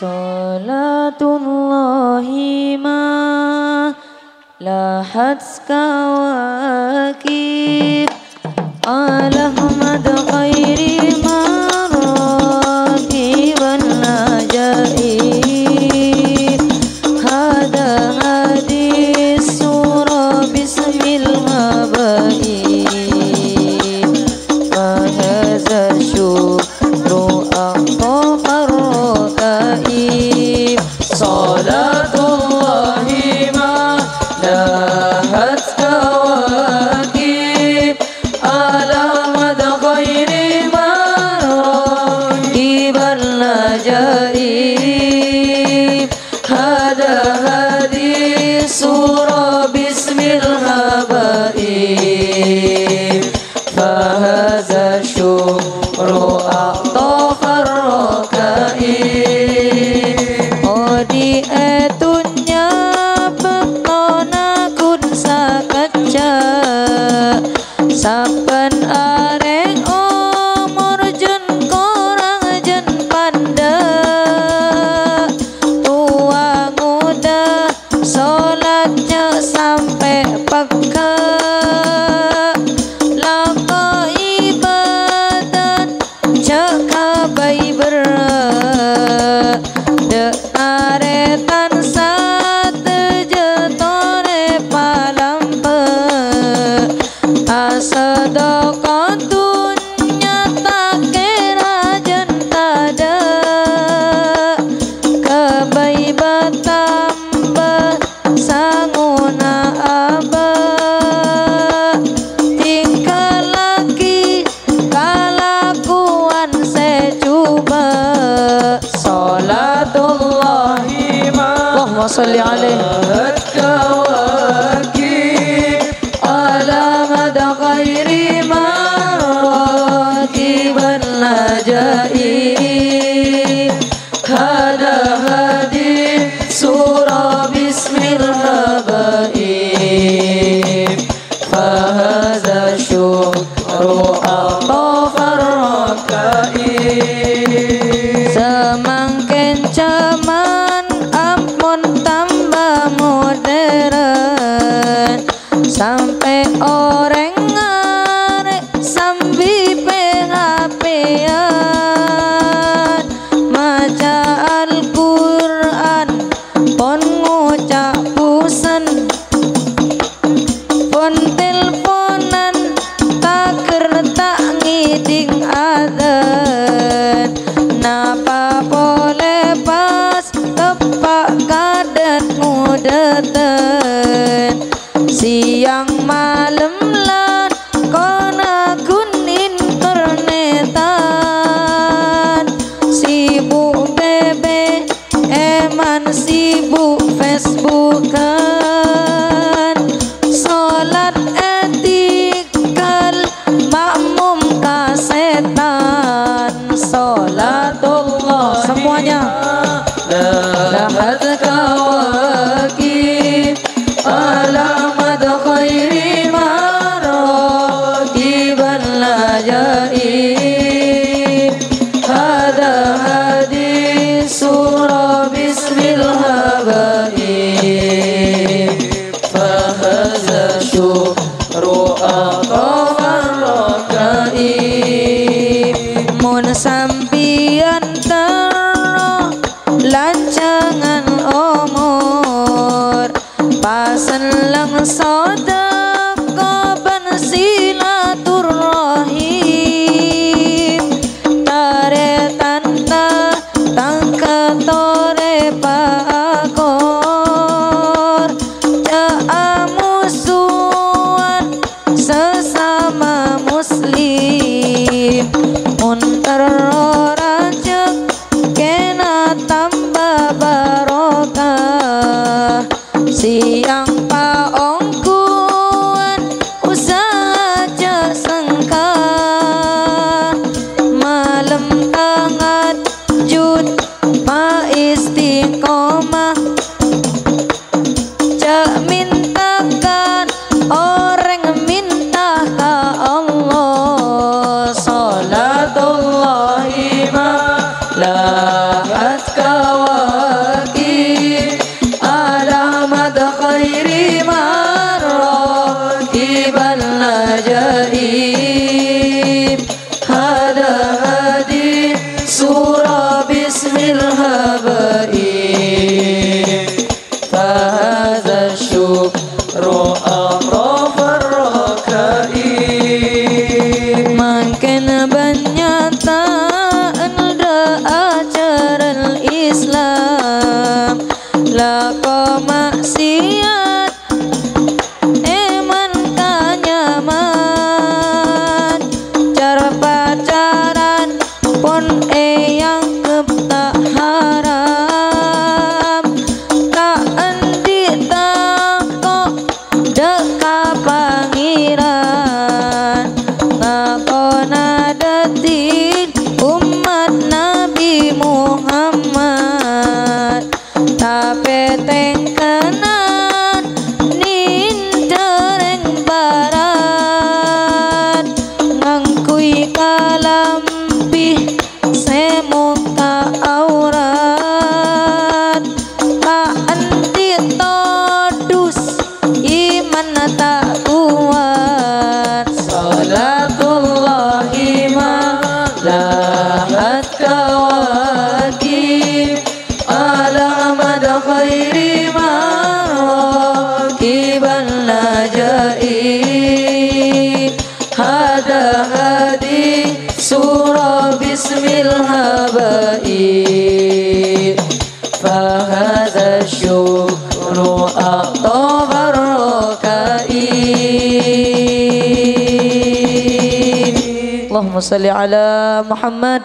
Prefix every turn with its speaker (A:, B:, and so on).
A: صلاة الله ما لاحت كواكب. على أحمد غيري صلي عليه هذا هدي سورة بسم الله sampai orang arek sambi PHP-an Quran pon ngucap pusen. Pon teleponan tak tak ngiding aden napa boleh pas tepak kadet muda. Sibuk Facebookan. Sholat etikal Makmum kasetan. Doa Semuanya. wanna be هذا الشكر أطاب الركائب اللهم صل على محمد.